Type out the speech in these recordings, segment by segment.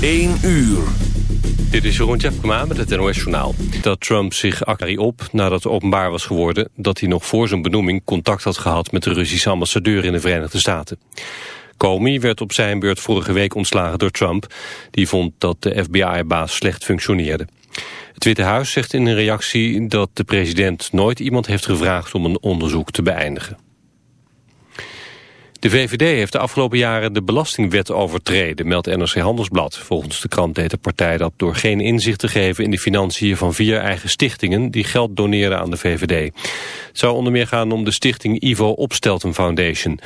1 uur. Dit is Jeroen Tjepkema met het NOS Journaal. Dat Trump zich actie op nadat openbaar was geworden... dat hij nog voor zijn benoeming contact had gehad... met de Russische ambassadeur in de Verenigde Staten. Comey werd op zijn beurt vorige week ontslagen door Trump. Die vond dat de FBI-baas slecht functioneerde. Het Witte Huis zegt in een reactie dat de president nooit iemand heeft gevraagd... om een onderzoek te beëindigen. De VVD heeft de afgelopen jaren de belastingwet overtreden, meldt NRC Handelsblad. Volgens de krant deed de partij dat door geen inzicht te geven in de financiën van vier eigen stichtingen die geld doneerden aan de VVD. Het zou onder meer gaan om de stichting Ivo Opstelten Foundation.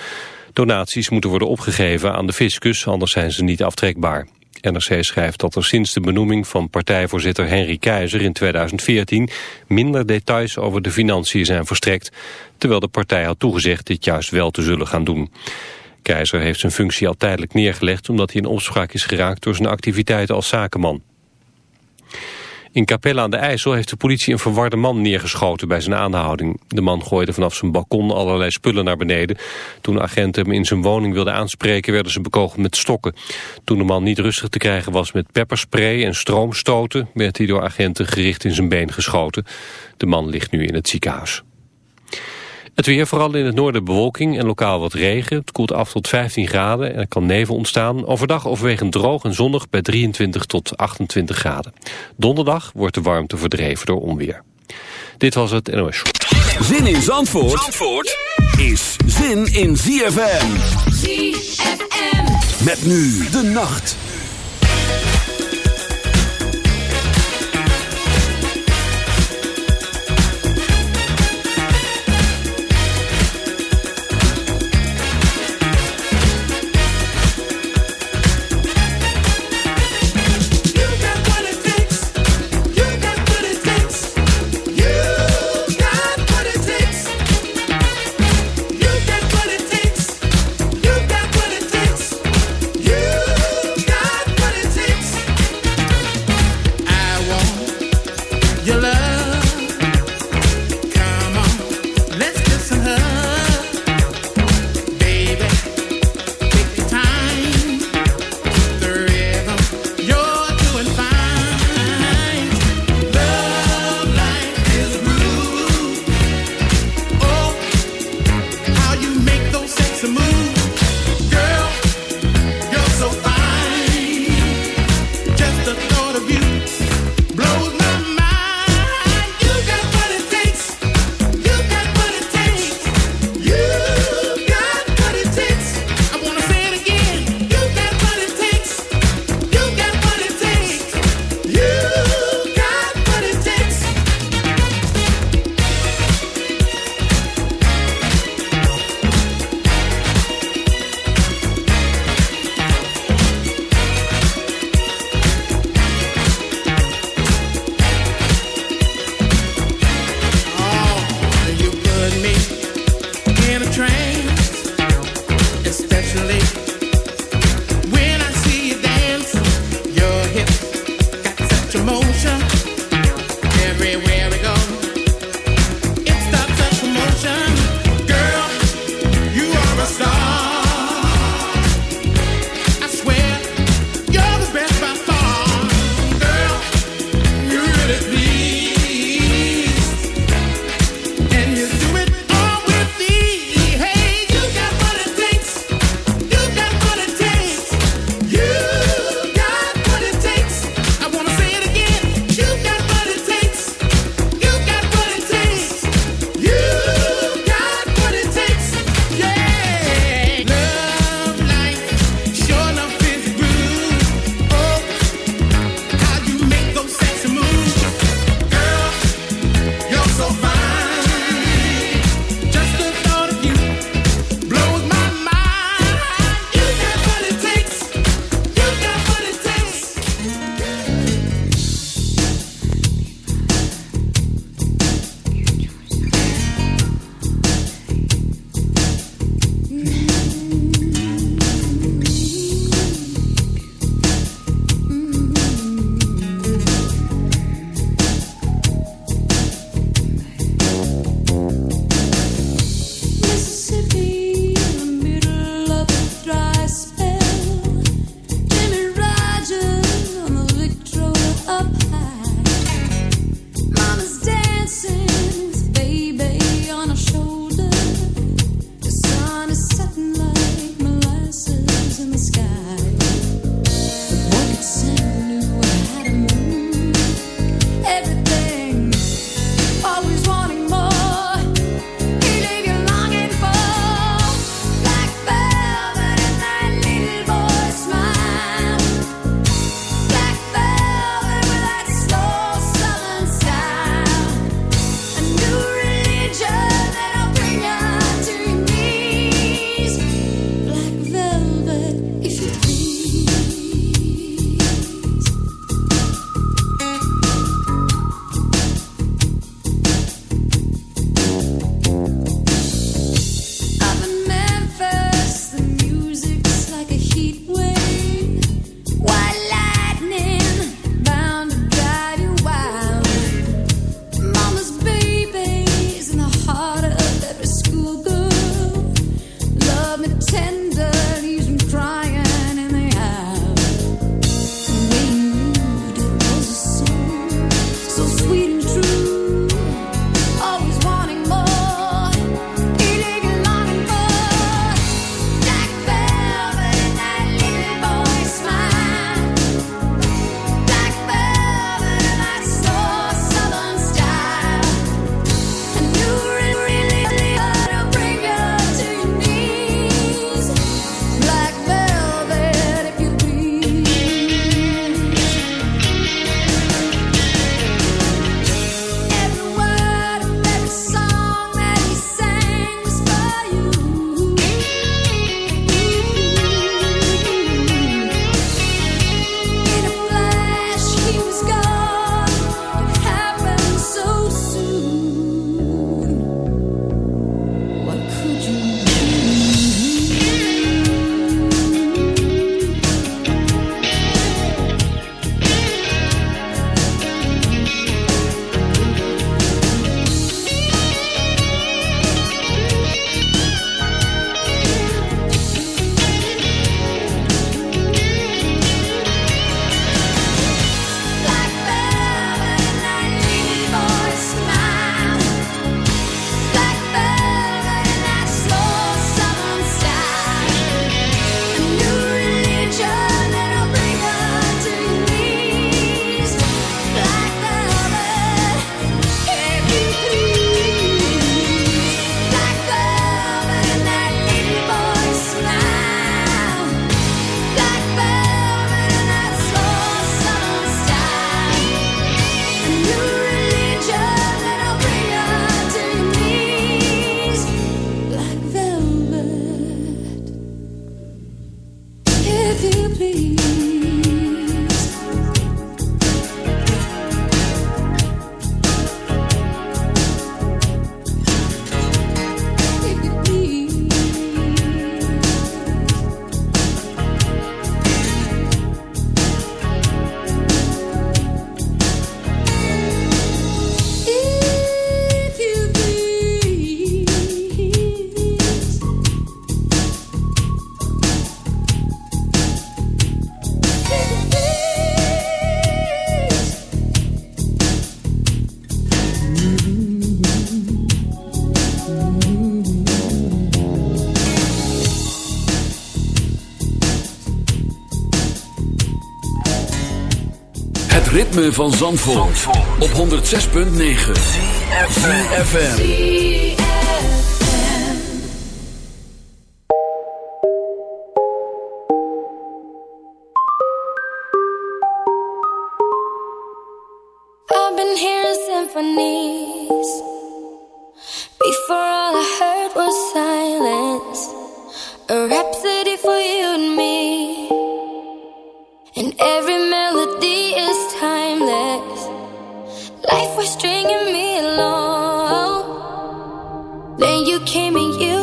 Donaties moeten worden opgegeven aan de fiscus, anders zijn ze niet aftrekbaar. NRC schrijft dat er sinds de benoeming van partijvoorzitter Henry Keizer in 2014 minder details over de financiën zijn verstrekt, terwijl de partij had toegezegd dit juist wel te zullen gaan doen. Keizer heeft zijn functie al tijdelijk neergelegd omdat hij in opspraak is geraakt door zijn activiteiten als zakenman. In Capelle aan de IJssel heeft de politie een verwarde man neergeschoten bij zijn aanhouding. De man gooide vanaf zijn balkon allerlei spullen naar beneden. Toen agenten hem in zijn woning wilden aanspreken werden ze bekogeld met stokken. Toen de man niet rustig te krijgen was met pepperspray en stroomstoten... werd hij door agenten gericht in zijn been geschoten. De man ligt nu in het ziekenhuis. Het weer, vooral in het noorden bewolking en lokaal wat regen. Het koelt af tot 15 graden en er kan nevel ontstaan. Overdag overwegend droog en zonnig bij 23 tot 28 graden. Donderdag wordt de warmte verdreven door onweer. Dit was het NOS. Zin in Zandvoort, Zandvoort is zin in ZFM. ZFM. Met nu de nacht. ritme van Zandvoort, Zandvoort. op 106.9 CFFM I've been hearing symphonies. Before all I heard was silence. came in you.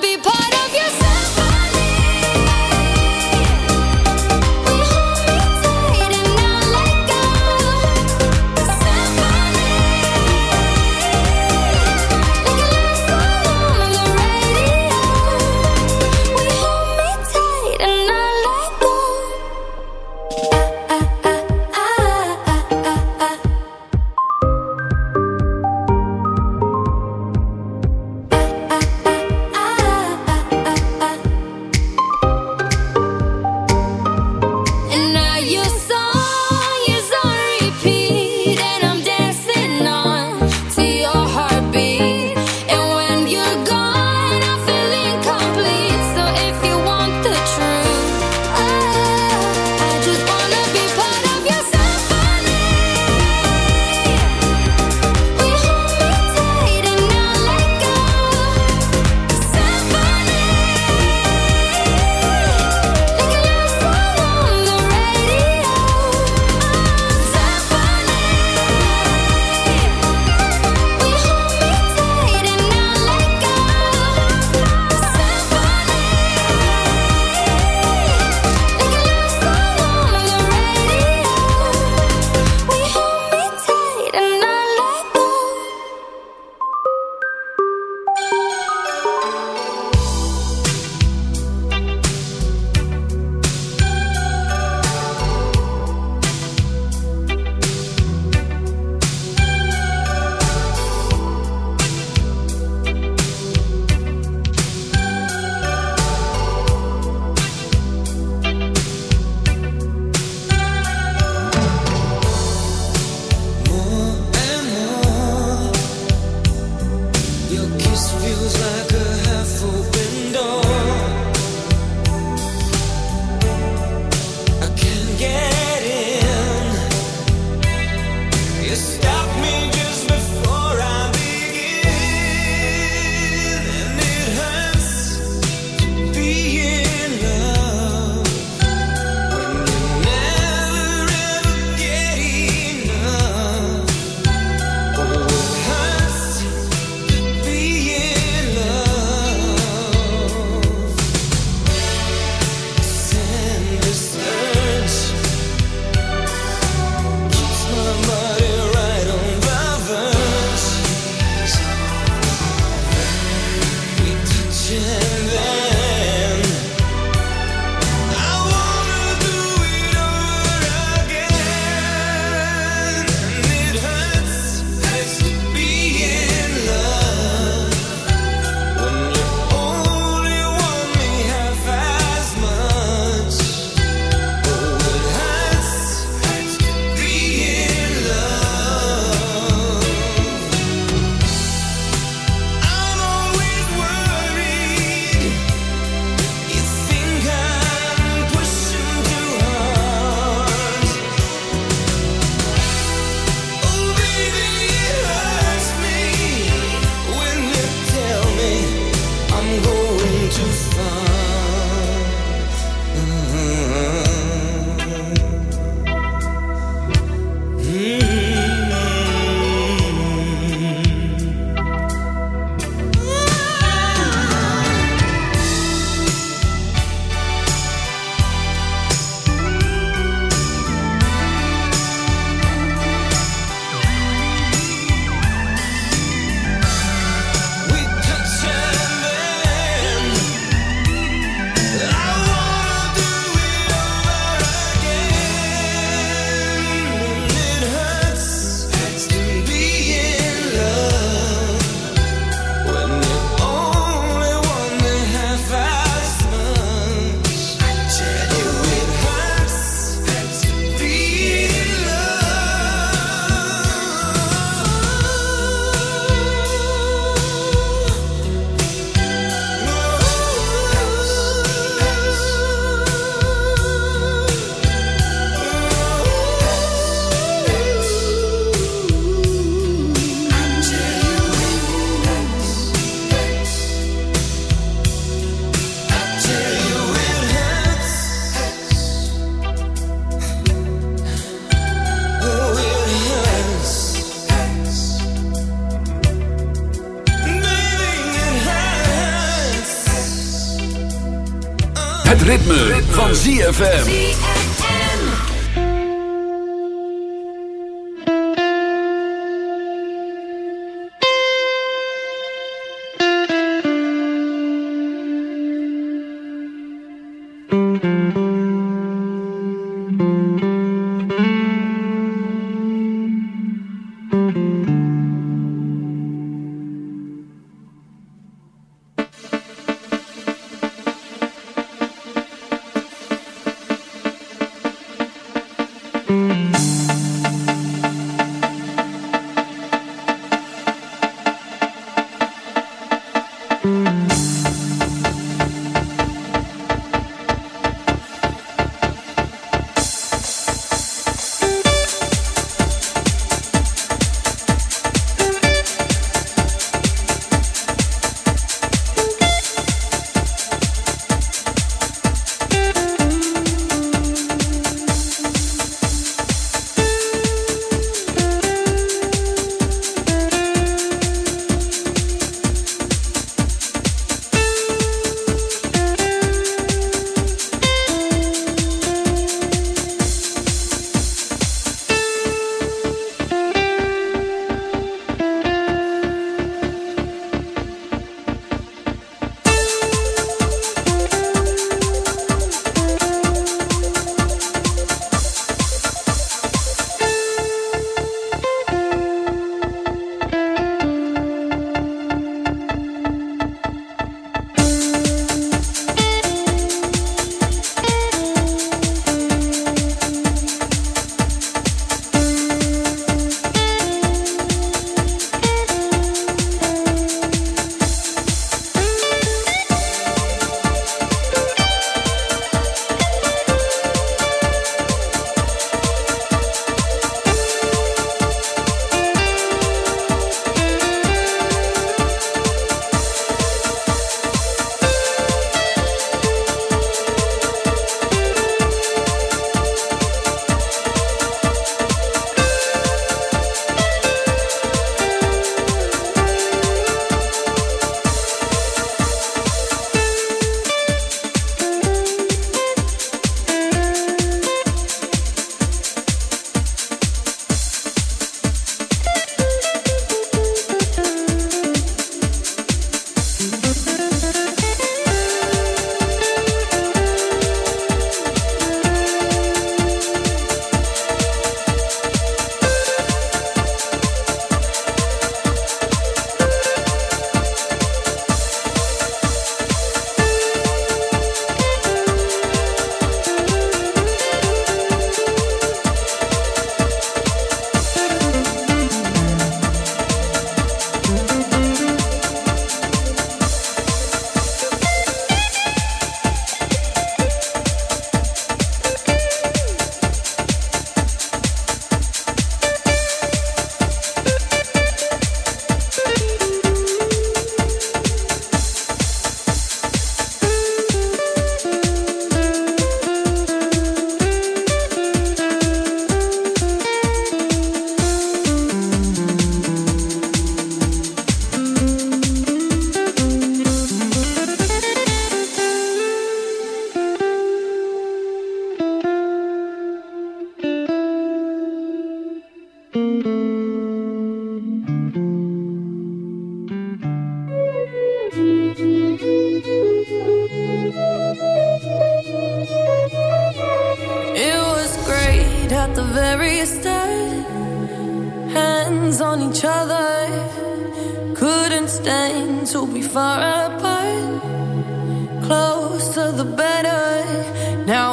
be part of your. ZFM. Música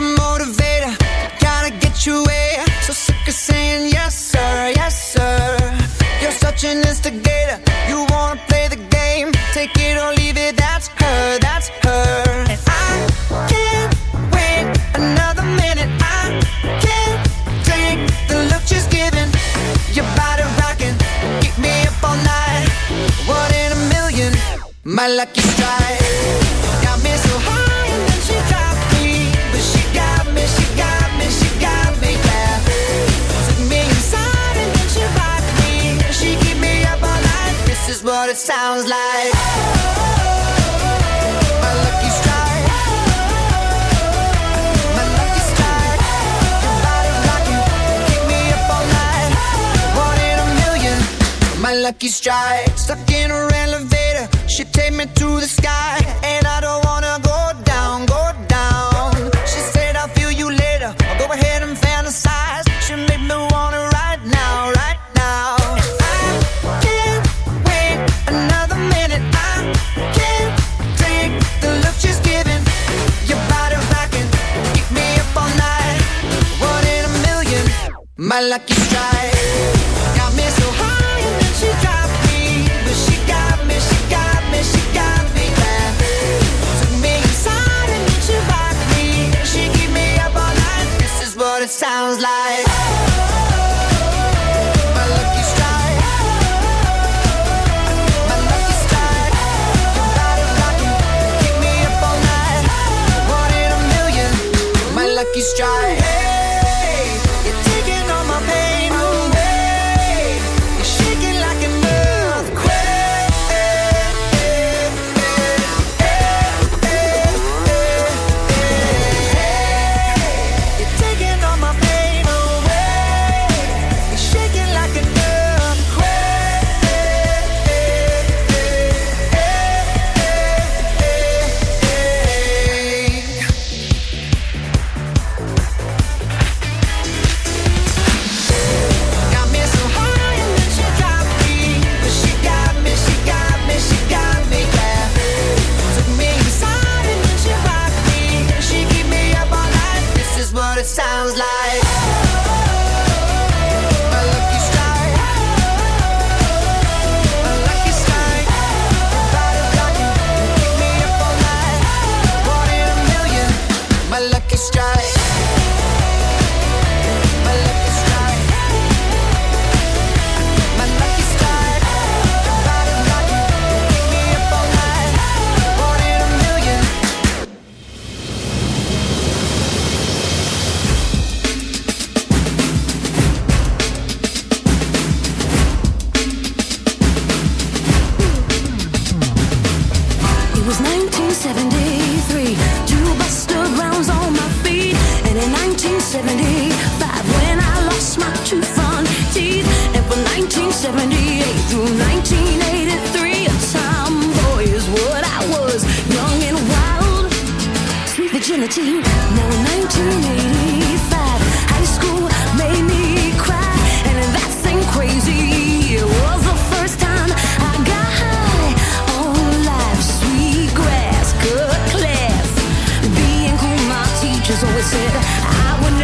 your motivator, gotta get you away. So sick of saying yes, sir, yes, sir. You're such an like my lucky strike. My lucky strike. Me up all night. One in a million. My lucky strike. Stuck in her elevator, she take me to the. I would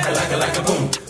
like a like a like a boom.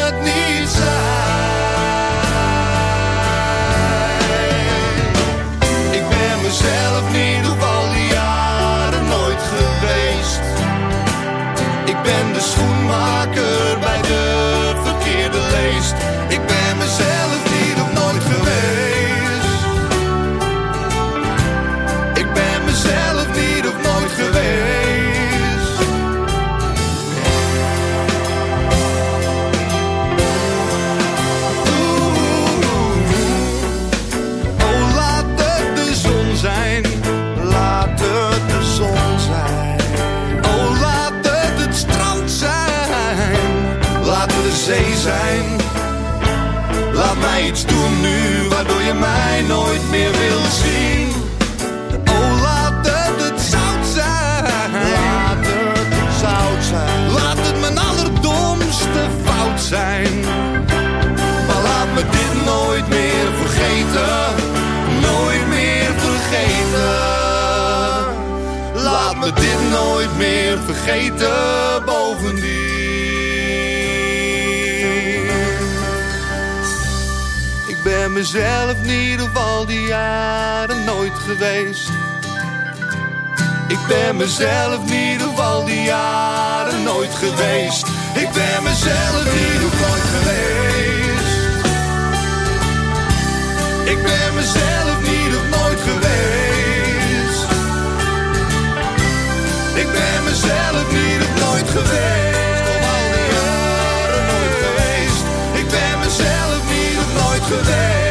nooit meer vergeten. Nooit meer vergeten. Laat me dit nooit meer vergeten bovendien. Ik ben mezelf niet op al die jaren nooit geweest. Ik ben mezelf niet op al die jaren nooit geweest. Ik ben mezelf niet nooit geweest. Ik ben mezelf niet op nooit geweest. Ik ben mezelf niet op nooit geweest. Op al die jaren geweest. Ik ben mezelf niet op nooit geweest.